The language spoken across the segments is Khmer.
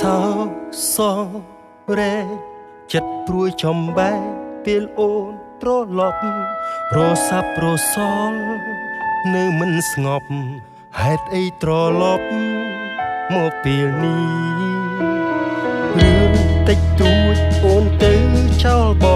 សោសងរេចិត្តព្រួយចំបែកពេលអូនត្រឡប់ប្រសាប់ប្រសងនៅមិនស្ងប់ហេតុអីត្រឡប់មកពេលនេះរឿងតិចតួចអូនទៅចោលបង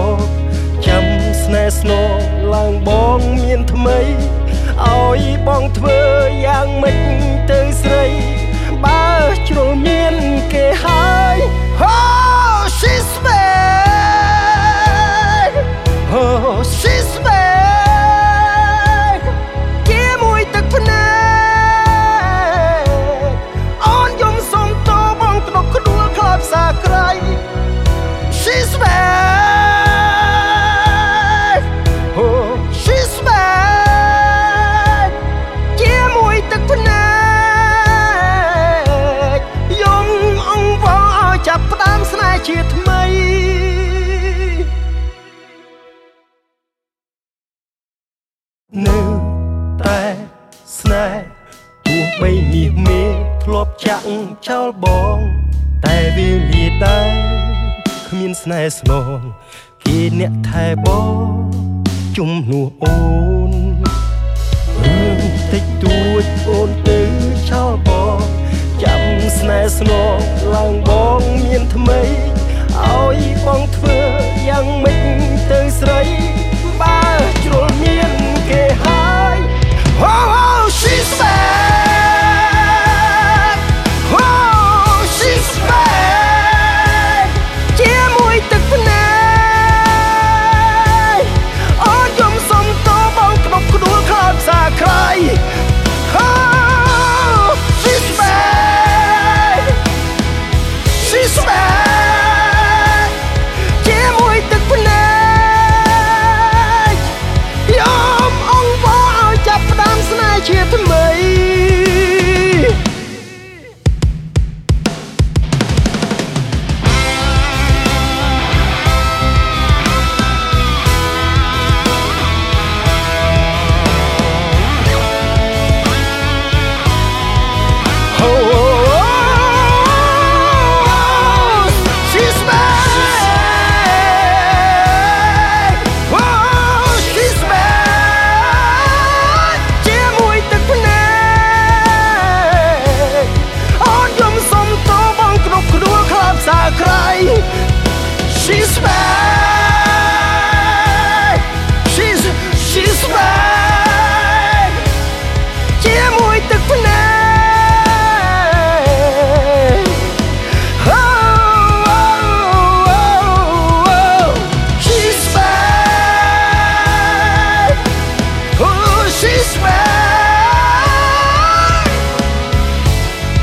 ស្នេហ៍ទោះបីមាសមេធ្លាប់ចាក់ចោលបង តែវាលាដែរគ្មានស្នេហ៍ស្នងគេអ្នកថែបងជំនួសអូន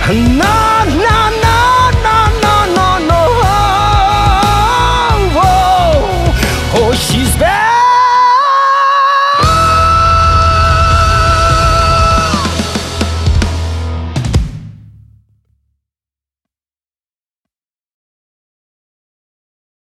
No, no, no, no, no, no, no. Oh, oh she's back.